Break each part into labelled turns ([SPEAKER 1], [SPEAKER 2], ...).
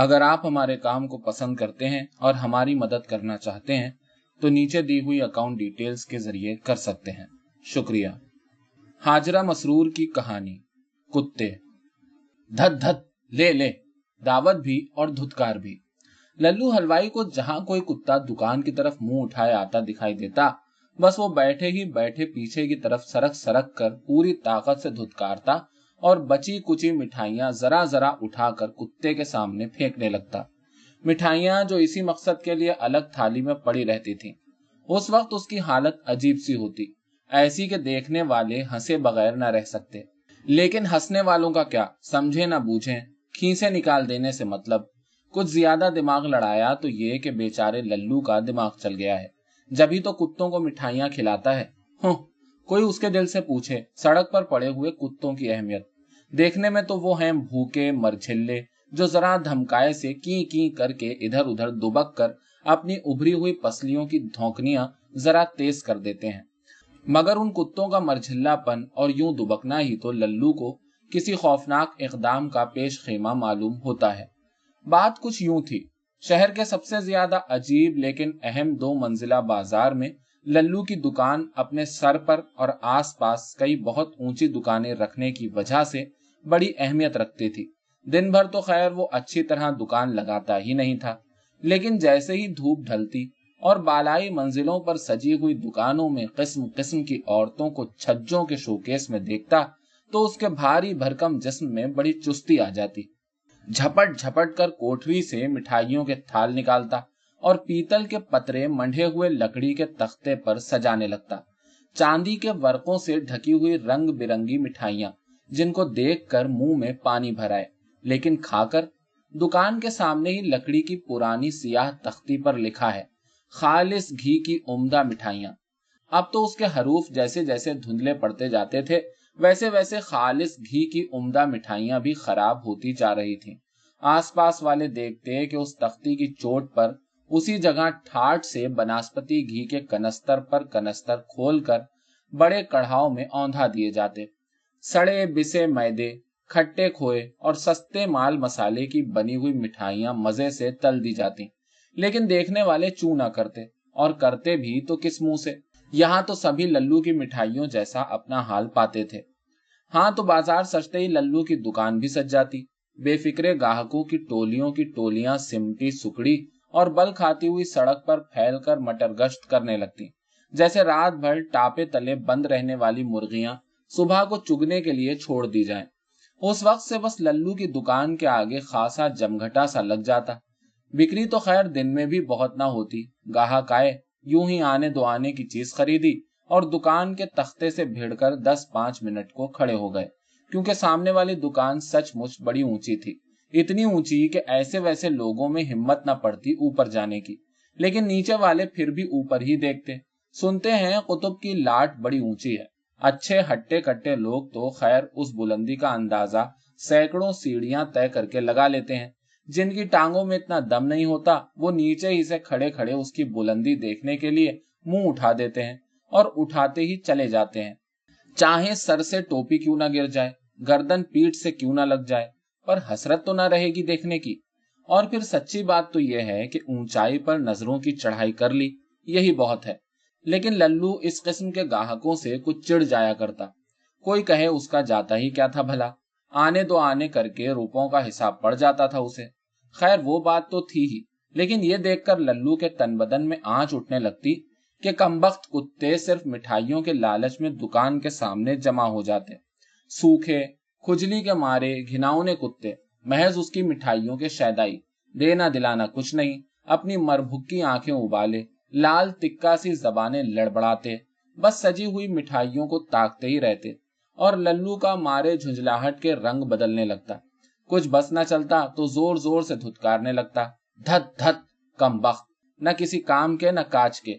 [SPEAKER 1] اگر آپ ہمارے کام کو پسند کرتے ہیں اور ہماری مدد کرنا چاہتے ہیں، تو نیچے دی ہوئی اکاؤنٹ ڈیٹیلز کے ذریعے کر سکتے ہیں۔ شکریہ۔ حاجرہ مسرور کی کہانی۔ کتے۔ دھت دھت۔ لے لے۔ دعوت بھی اور دھتکار بھی۔ للو حلوائی کو جہاں کوئی کتا دکان کی طرف منہ اٹھائے آتا دکھائی دیتا، بس وہ بیٹھے ہی بیٹھے پیچھے کی طرف سرک سرک کر پوری طاقت سے دھتکارتا اور بچی کچی مٹھائیاں ذرا ذرا اٹھا کر کتے کے سامنے پھینکنے لگتا۔ مٹھائیاں جو اسی مقصد کے لیے الگ تھالی میں پڑی رہتی تھیں۔ اس وقت اس کی حالت عجیب سی ہوتی۔ ایسی کہ دیکھنے والے ہنسے بغیر نہ رہ سکتے۔ لیکن ہنسنے والوں کا کیا؟ سمجھے نہ بوجھیں۔ کھینسے نکال دینے سے مطلب کچھ زیادہ دماغ لڑایا تو یہ کہ بیچارے للو کا دماغ چل گیا ہے۔ جبھی تو کتوں کو مٹھائیاں کھلاتا ہے۔ ہوں۔ کوئی اس کے دل سے پوچھے، سڑک پر پڑے ہوئے کتوں کی اہمیت۔ دیکھنے میں تو وہ ہیں بھوکے، مرچھلے، جو ذرا دھمکائے سے کی کی کر کے ادھر ادھر دبک کر اپنی ابری ہوئی پسلیوں کی دھونکنیاں ذرا تیز کر دیتے ہیں۔ مگر ان کتوں کا مرجھلا پن اور یوں دبکنا ہی تو للو کو کسی خوفناک اقدام کا پیش خیمہ معلوم ہوتا ہے۔ بات کچھ یوں تھی، شہر کے سب سے زیادہ عجیب لیکن اہم دو منزلہ بازار میں للو کی دکان اپنے سر پر اور آس پاس کئی بہت اونچی دکانیں رکھنے کی وجہ سے بڑی اہمیت رکھتی تھی۔ دن بھر تو خیر وہ اچھی طرح دکان لگاتا ہی نہیں تھا، لیکن جیسے ہی دھوپ ڈھلتی اور بالائی منزلوں پر سجی ہوئی دکانوں میں قسم قسم کی عورتوں کو چھجوں کے شوکیس میں دیکھتا تو اس کے بھاری بھرکم جسم میں بڑی چستی آ جاتی۔ جھپٹ جھپٹ کر کوٹری سے مٹھائیوں کے تھال نکالتا اور پیتل کے پترے منڈے ہوئے لکڑی کے تختے پر سجانے لگتا۔ چاندی کے ورقوں سے ڈھکی ہوئی رنگ برنگی مٹھائیاں، جن کو دیکھ کر منہ میں پانی بھرائے لیکن کھا کر دکان کے سامنے ہی لکڑی کی پرانی سیاہ تختی پر لکھا ہے، خالص گھی کی عمدہ مٹھائیاں۔ اب تو اس کے حروف جیسے جیسے دھندلے پڑتے جاتے تھے، ویسے ویسے خالص گھی کی عمدہ مٹھائیاں بھی خراب ہوتی جا رہی تھیں۔ آس پاس والے دیکھتے کہ اس تختی کی چوٹ پر اسی جگہ ٹھاٹ سے بناسپتی گھی کے کنستر پر کنستر کھول کر بڑے کڑھاؤ میں اوندھا دیے جاتے۔ سڑے، بسے، میدے، کھٹے کھوئے اور سستے مال مسالے کی بنی ہوئی مٹھائیاں مزے سے تل دی جاتی۔ لیکن دیکھنے والے چو نہ کرتے اور کرتے بھی تو کس منہ سے؟ یہاں تو سبھی للو کی مٹھائیوں جیسا اپنا حال پاتے تھے۔ ہاں تو بازار سجتے ہی للو کی دکان بھی سج جاتی۔ بے فکرے گاہکوں کی ٹولیوں کی ٹولیاں سمٹی سکڑی اور بل کھاتی ہوئی سڑک پر پھیل کر مٹر گشت کرنے لگتی۔ جیسے رات بھر ٹاپے تلے بند رہنے والی مرغیاں صبح کو چگنے کے لیے چھوڑ دی جائیں۔ اس وقت سے بس للو کی دکان کے آگے خاصا جمگھٹا سا لگ جاتا۔ بکری تو خیر دن میں بھی بہت نہ ہوتی۔ گاہک آئے، یوں ہی آنے دو آنے کی چیز خریدی اور دکان کے تختے سے بھیڑ کر دس پانچ منٹ کو کھڑے ہو گئے۔ کیونکہ سامنے والی دکان سچ مچ بڑی اونچی تھی۔ اتنی اونچی کہ ایسے ویسے لوگوں میں ہمت نہ پڑتی اوپر جانے کی۔ لیکن نیچے والے پھر بھی اوپر ہی دیکھتے۔ سنتے ہیں قطب کی لاٹ بڑی اونچی ہے۔ اچھے ہٹے کٹے لوگ تو خیر اس بلندی کا اندازہ سینکڑوں سیڑھیاں طے کر کے لگا لیتے ہیں۔ جن کی ٹانگوں میں اتنا دم نہیں ہوتا، وہ نیچے ہی سے کھڑے کھڑے اس کی بلندی دیکھنے کے لیے منہ اٹھا دیتے ہیں اور اٹھاتے ہی چلے جاتے ہیں۔ چاہے سر سے ٹوپی کیوں نہ گر جائے، گردن پیٹ سے کیوں نہ لگ جائے۔ پر حسرت تو نہ رہے گی دیکھنے کی۔ اور پھر سچی بات تو یہ ہے کہ اونچائی پر نظروں کی چڑھائی کر لی، یہی بہت ہے۔ لیکن للو اس قسم کے گاہکوں سے کچھ چڑ جایا کرتا۔ کوئی کہے اس کا جاتا ہی کیا تھا بھلا؟ آنے دو آنے کر کے روپوں کا حساب پڑ جاتا تھا اسے۔ خیر، وہ بات تو تھی ہی۔ لیکن یہ دیکھ کر للو کے تن بدن میں آنچ اٹھنے لگتی کہ کمبخت کتے صرف مٹھائیوں کے لالچ میں دکان کے سامنے جمع ہو جاتے۔ سوکھے کھجلی کے مارے گھناؤنے کتے، محض اس کی مٹھائیوں کے شیدائی۔ دینا دلانا کچھ نہیں، اپنی مربھکی آنکھیں ابالے، لال تکا سی زبانیں لڑبڑاتے، بس سجی ہوئی مٹھائیوں کو تاکتے ہی رہتے۔ اور للو کا مارے جھنجلاہٹ کے رنگ بدلنے لگتا۔ کچھ بس نہ چلتا تو زور زور سے دھتکارنے لگتا۔ دھت دھت، کم بخت۔ نہ کسی کام کے، نہ کاج کے۔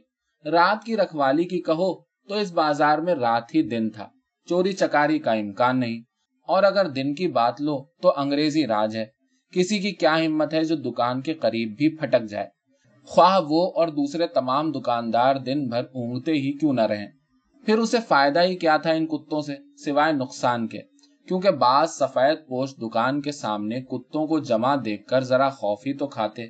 [SPEAKER 1] رات کی رکھوالی کی کہو تو اس بازار میں رات ہی دن تھا۔ چوری چکاری کا امکان نہیں۔ اور اگر دن کی بات لو تو انگریزی راج ہے۔ کسی کی کیا ہمت ہے جو دکان کے قریب بھی پھٹک جائے؟ خواہ وہ اور دوسرے تمام دکاندار دن بھر اونگتے ہی کیوں نہ رہیں؟ پھر اسے فائدہ ہی کیا تھا ان کتوں سے، سوائے نقصان کے؟ کیونکہ بعض سفید پوش دکان کے سامنے کتوں کو جمع دیکھ کر ذرا خوفی تو کھاتے۔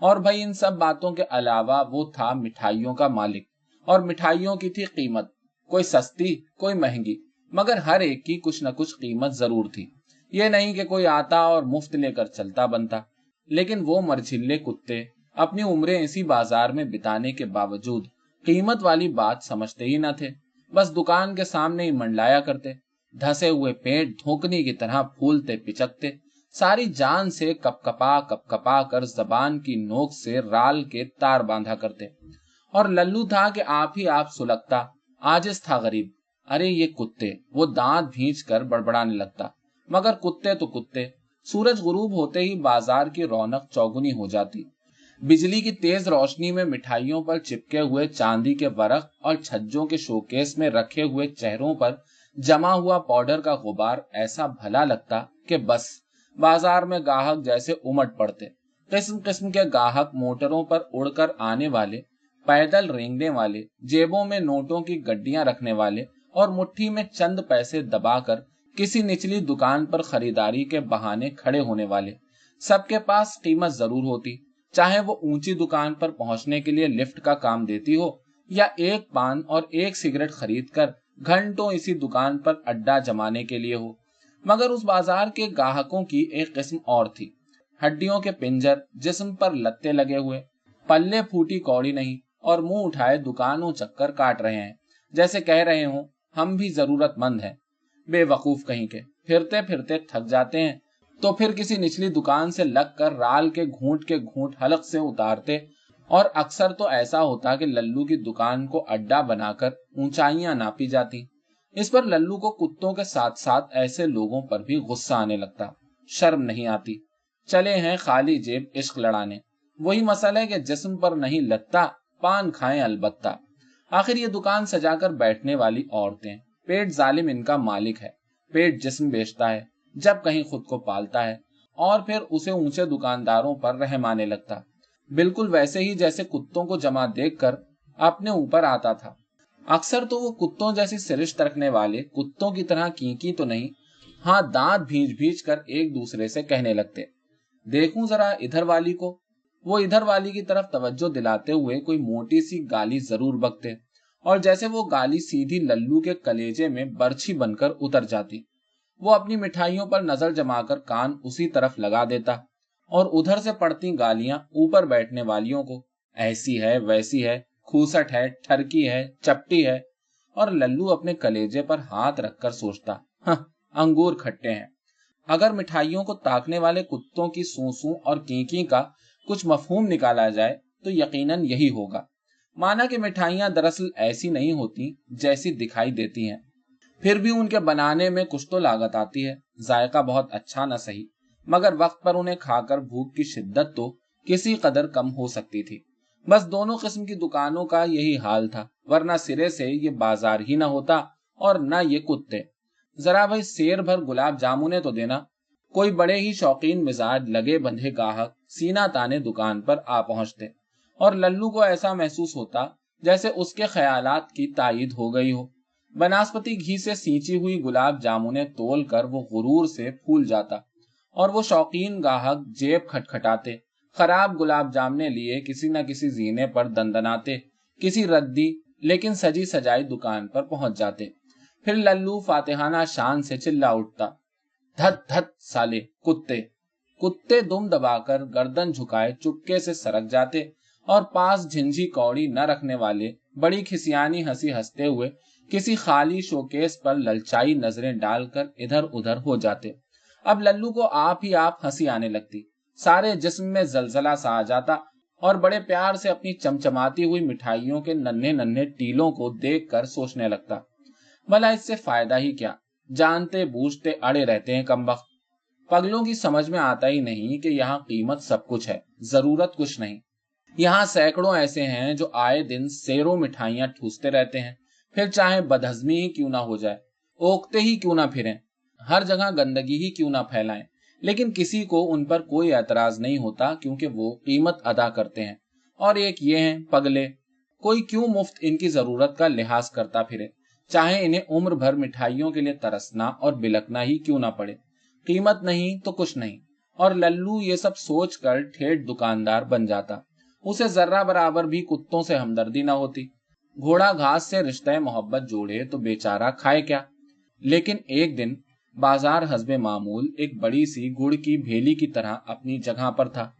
[SPEAKER 1] اور بھائی ان سب باتوں کے علاوہ وہ تھا مٹھائیوں کا مالک۔ اور مٹھائیوں کی تھی قیمت۔ کوئی سستی، کوئی مہنگی۔ مگر ہر ایک کی کچھ نہ کچھ قیمت ضرور تھی۔ یہ نہیں کہ کوئی آتا اور مفت لے کر چلتا بنتا، لیکن وہ مرچلے کتے اپنی عمریں اسی بازار میں بتانے کے باوجود قیمت والی بات سمجھتے ہی نہ تھے۔ بس دکان کے سامنے ہی منڈلایا کرتے، دھسے ہوئے پیٹ دھوکنی کی طرح پھولتے پچکتے، ساری جان سے کپ کپا کپ کپا کر زبان کی نوک سے رال کے تار باندھا کرتے۔ اور للو تھا کہ آپ ہی آپ سلگتا آجز تھا غریب۔ ارے یہ کتے، وہ دانت بھینچ کر بڑبڑانے لگتا۔ مگر کتے تو کتے، سورج غروب ہوتے ہی بازار کی رونق چوگنی ہو جاتی۔ بجلی کی تیز روشنی میں مٹھائیوں پر چپکے ہوئے چاندی کے ورق اور چھجوں کے شوکیس میں رکھے ہوئے چہروں پر جمع ہوا پاؤڈر کا غبار ایسا بھلا لگتا کہ بس، بازار میں گاہک جیسے امٹ پڑتے۔ قسم قسم کے گاہک موٹروں پر اڑ کر آنے والے، پیدل رینگنے والے، جیبوں میں نوٹوں کی گڈیاں رکھنے والے اور مٹھی میں چند پیسے دبا کر کسی نچلی دکان پر خریداری کے بہانے کھڑے ہونے والے۔ سب کے پاس قیمت ضرور ہوتی۔ چاہے وہ اونچی دکان پر پہنچنے کے لیے لفٹ کا کام دیتی ہو یا ایک پان اور ایک سگریٹ خرید کر گھنٹوں اسی دکان پر اڈا جمانے کے لیے ہو۔ مگر اس بازار کے گاہکوں کی ایک قسم اور تھی۔ ہڈیوں کے پنجر جسم پر لتے لگے ہوئے۔ پلے پھوٹی کوڑی نہیں اور منہ اٹھائے دکانوں چکر کاٹ رہے ہیں۔ جیسے کہہ رہے ہوں ہم بھی ضرورت مند ہیں۔ بے وقوف کہیں کے۔ پھرتے پھرتے تھک جاتے ہیں۔ تو پھر کسی نچلی دکان سے لگ کر رال کے گھونٹ کے گھونٹ حلق سے اتارتے۔ اور اکثر تو ایسا ہوتا کہ للو کی دکان کو اڈا بنا کر اونچائیاں ناپی جاتی۔ اس پر للو کو کتوں کے ساتھ ساتھ ایسے لوگوں پر بھی غصہ آنے لگتا۔ شرم نہیں آتی۔ چلے ہیں خالی جیب عشق لڑانے۔ وہی مسئلہ ہے کہ جسم پر نہیں لگتا، پان کھائیں البتہ۔ آخر یہ دکان سجا کر بیٹھنے والی عورتیں۔ پیٹ ظالم ان کا مالک ہے۔ پیٹ جسم بیچتا ہے۔ جب کہیں خود کو پالتا ہے۔ اور پھر اسے اونچے دکانداروں پر رحم آنے لگتا۔ بالکل ویسے ہی جیسے کتوں کو جمع دیکھ کر اپنے اوپر آتا تھا۔ اکثر تو وہ کتوں جیسی سرشت رکھنے والے کتوں کی طرح کی تو نہیں ہاں دانت بھیج بھیج کر ایک دوسرے سے کہنے لگتے۔ دیکھوں ذرا ادھر والی کو۔ وہ ادھر والی کی طرف توجہ دلاتے ہوئے کوئی موٹی سی گالی ضرور بکتے اور جیسے وہ گالی سیدھی للو کے کلیجے میں برچھی بن کر اتر جاتی۔ وہ اپنی مٹھائیوں پر نظر جما کر کان اسی طرف لگا دیتا اور ادھر سے پڑتی گالیاں اوپر بیٹھنے والیوں کو۔ ایسی ہے، ویسی ہے، کھوسٹ ہے، ٹھرکی ہے، چپٹی ہے۔ اور للو اپنے کلیجے پر ہاتھ رکھ کر سوچتا ہاں انگور کھٹے ہیں۔ اگر مٹھائیوں کو تاکنے والے کتوں کی سو اور کینکی کا کچھ مفہوم نکالا جائے تو یقیناً یہی ہوگا۔ مانا کہ مٹھائیاں دراصل ایسی نہیں ہوتی جیسی دکھائی دیتی ہیں۔ پھر بھی ان کے بنانے میں کچھ تو لاگت آتی ہے۔ ذائقہ بہت اچھا نہ صحیح، مگر وقت پر انہیں کھا کر بھوک کی شدت تو کسی قدر کم ہو سکتی تھی۔ بس دونوں قسم کی دکانوں کا یہی حال تھا، ورنہ سرے سے یہ بازار ہی نہ ہوتا اور نہ یہ کتے۔ ذرا بھائی سیر بھر گلاب جامنے تو دینا۔ کوئی بڑے ہی شوقین مزاج لگے بندھے گاہک سینا تانے دکان پر آ پہنچتے اور للو کو ایسا محسوس ہوتا جیسے اس کے خیالات کی تائید ہو گئی ہو۔ بناسپتی گھی سے سینچی ہوئی گلاب جامنے تول کر وہ غرور سے پھول جاتا اور وہ شوقین گاہک جیب کھٹکھٹاتے، خراب گلاب جامنے لیے، کسی نہ کسی زینے پر دندناتے، کسی ردی لیکن سجی سجائی دکان پر پہنچ جاتے۔ پھر للو فاتحانہ شان سے چلا اٹھتا۔ دھت دھت سالے کتے۔ کتے دم دبا کر گردن جھکائے چپکے سے سرک جاتے اور پاس جھنجھی کوڑی نہ رکھنے والے بڑی کھسیانی ہنسی ہنستے ہوئے کسی خالی شوکیس پر للچائی نظریں ڈال کر ادھر ادھر ہو جاتے۔ اب للو کو آپ ہی آپ ہنسی آنے لگتی۔ سارے جسم میں زلزلہ سا آ جاتا اور بڑے پیار سے اپنی چمچماتی ہوئی مٹھائیوں کے ننھے ننھے ٹیلوں کو دیکھ کر سوچنے لگتا۔ بھلا اس سے فائدہ ہی کیا؟ جانتے بوجھتے اڑے رہتے ہیں کم وقت۔ پگلوں کی سمجھ میں آتا ہی نہیں کہ یہاں قیمت سب کچھ ہے، ضرورت کچھ نہیں۔ یہاں سینکڑوں ایسے ہیں جو آئے دن سیروں مٹھائیاں ٹھوستے رہتے ہیں۔ پھر چاہے بدہزمی ہی کیوں نہ ہو جائے اوکتے ہی کیوں نہ پھریں۔ ہر جگہ گندگی ہی کیوں نہ پھیلائیں۔ لیکن کسی کو ان پر کوئی اعتراض نہیں ہوتا کیونکہ وہ قیمت ادا کرتے ہیں۔ اور ایک یہ ہیں، پگلے۔ کوئی کیوں مفت ان کی ضرورت کا لحاظ کرتا پھرے؟ چاہے انہیں عمر بھر مٹھائیوں کے لیے ترسنا اور بلکنا ہی کیوں نہ پڑے۔ قیمت نہیں تو کچھ نہیں۔ اور للو یہ سب سوچ کر ٹھیٹ دکاندار بن جاتا۔ اسے ذرہ برابر بھی کتوں سے ہمدردی نہ ہوتی۔ گھوڑا گھاس سے رشتہ محبت جوڑے تو بیچارہ کھائے کیا۔ لیکن ایک دن بازار حزب معمول ایک بڑی سی گڑ کی بھیلی کی طرح اپنی جگہ پر تھا۔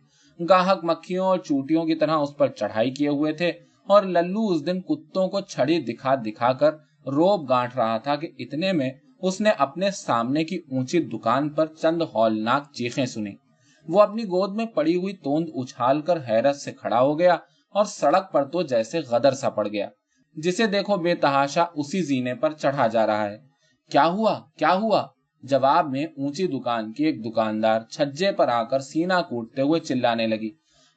[SPEAKER 1] گاہک مکھیوں اور چوٹیوں کی طرح اس پر چڑھائی کیے ہوئے تھے اور للو اس دن کتوں کو چھڑی دکھا دکھا کر روب گانٹ رہا تھا کہ اتنے میں اس نے اپنے سامنے کی اونچی دکان پر چند ہولناک چیخیں سنی وہ اپنی گود میں پڑی ہوئی توند اچھال کر حیرت سے کھڑا ہو گیا اور سڑک پر تو جیسے غدر سا پڑ گیا۔ جسے دیکھو بے تحاشا اسی زینے پر چڑھا جا رہا ہے۔ کیا ہوا؟ کیا ہوا؟ جواب میں اونچی دکان کی ایک دکاندار چھجے پر آ کر سینا کوٹتے ہوئے چلانے لگی۔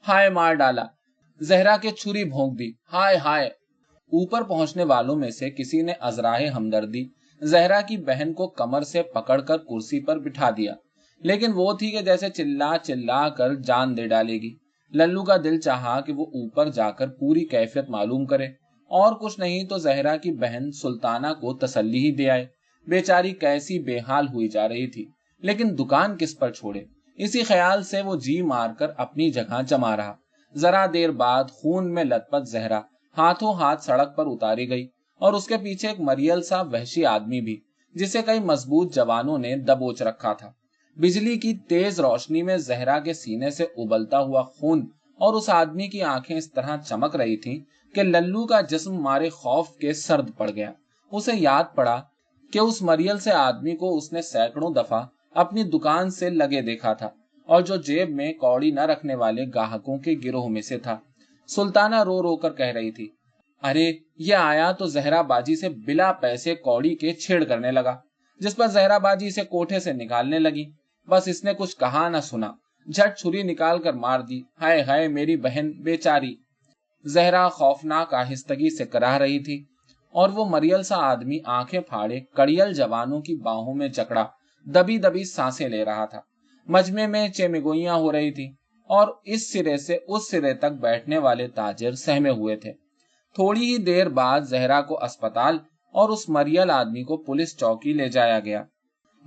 [SPEAKER 1] ہائے مار ڈالا۔ زہرا کے چھری بھونک دی۔ ہائے ہائے۔ اوپر پہنچنے والوں میں سے کسی نے ازراہ ہمدردی زہرا کی بہن کو کمر سے پکڑ کر کرسی پر بٹھا دیا۔ لیکن وہ تھی کہ جیسے چلا چلا کر جان دے ڈالے گی۔ للو کا دل چاہا کہ وہ اوپر جا کر پوری کیفیت معلوم کرے۔ اور کچھ نہیں تو زہرا کی بہن سلطانہ کو تسلی ہی دے آئے۔ بیچاری کیسی بے حال ہوئی جا رہی تھی۔ لیکن دکان کس پر چھوڑے؟ اسی خیال سے وہ جی مار کر اپنی جگہ جما رہا۔ ذرا دیر بعد خون میں لت پت زہرا ہاتھوں ہاتھ سڑک پر اتاری گئی اور اس کے پیچھے ایک مریل سا وحشی آدمی بھی، جسے کئی مضبوط جوانوں نے دبوچ رکھا تھا۔ بجلی کی تیز روشنی میں زہرا کے سینے سے ابلتا ہوا خون اور اس آدمی کی آنکھیں اس طرح چمک رہی تھی کہ للو کا جسم مارے خوف کے سرد پڑ گیا۔ اسے یاد پڑا کہ اس مریل سے آدمی کو اس نے سینکڑوں دفعہ اپنی دکان سے لگے دیکھا تھا اور جو جیب میں کوڑی نہ رکھنے والے گاہکوں کے گروہ میں سے تھا۔ سلطانہ رو رو کر کہہ رہی تھی۔ ارے، یہ آیا تو زہرا باجی سے بلا پیسے کوڑی کے چھیڑ کرنے لگا، جس پر زہرا باجی سے کوٹھے سے نکالنے لگی۔ بس اس نے کچھ کہا نہ سنا۔ جھٹ چھری نکال کر مار دی۔ ہائے ہائے میری بہن بیچاری۔ زہرا خوفناک آہستگی سے کرا رہی تھی اور وہ مریل سا آدمی آنکھیں پھاڑے کڑیل جوانوں کی باہوں میں جکڑا، دبی دبی سانسیں لے رہا تھا۔ مجمے میں چیمگوئیاں ہو رہی تھی اور اس سرے سے اس سرے تک بیٹھنے والے تاجر سہمے ہوئے تھے۔ تھوڑی ہی دیر بعد زہرا کو اسپتال اور اس مریل آدمی کو پولیس چوکی لے جایا گیا۔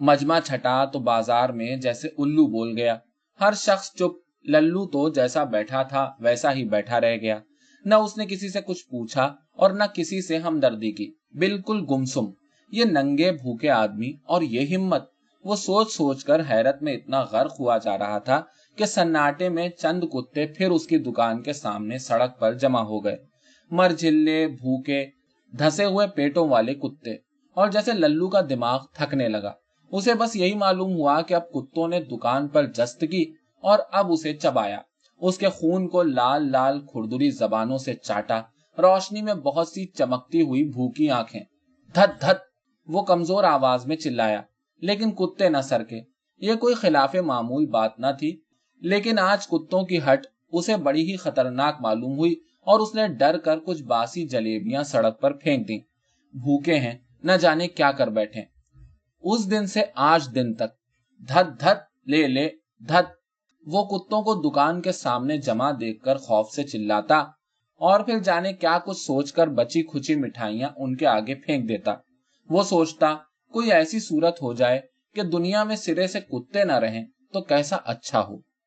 [SPEAKER 1] مجمع چھٹا تو بازار میں جیسے الو بول گیا۔ ہر شخص چپ، للو تو جیسا بیٹھا تھا ویسا ہی بیٹھا رہ گیا۔ نہ اس نے کسی سے کچھ پوچھا اور نہ کسی سے ہمدردی کی۔ بالکل گمسم۔ یہ ننگے بھوکے آدمی اور یہ ہمت۔ وہ سوچ سوچ کر حیرت میں اتنا غرق ہوا جا رہا تھا کہ سناٹے میں چند کتے پھر اس کی دکان کے سامنے سڑک پر جمع ہو گئے۔ مر جلے بھوکے، دھسے ہوئے پیٹوں والے کتے۔ اور جیسے للو کا دماغ تھکنے لگا۔ اسے بس یہی معلوم ہوا کہ اب کتوں نے دکان پر جست کی اور اب اسے چبایا۔ اس کے خون کو لال لال کھردری زبانوں سے چاٹا۔ روشنی میں بہت سی چمکتی ہوئی بھوکی آنکھیں۔ دھت دھت، وہ کمزور آواز میں چلایا۔ لیکن کتے نہ سرکے۔ یہ کوئی خلاف معمول بات نہ تھی۔ لیکن آج کتوں کی ہٹ اسے بڑی ہی خطرناک معلوم ہوئی اور اس نے ڈر کر کچھ باسی جلیبیاں سڑک پر پھینک دی بھوکے ہیں، نہ جانے کیا کر بیٹھے اس دن سے آج دن تک۔ دھت دھت، لے لے، دھت۔ وہ کتوں کو دکان کے سامنے جمع دیکھ کر خوف سے چلاتا اور پھر جانے کیا کچھ سوچ کر بچی کھچی مٹھائیاں ان کے آگے پھینک دیتا۔ وہ سوچتا، کوئی ایسی صورت ہو جائے کہ دنیا میں سرے سے کتے نہ رہیں تو کیسا اچھا ہو۔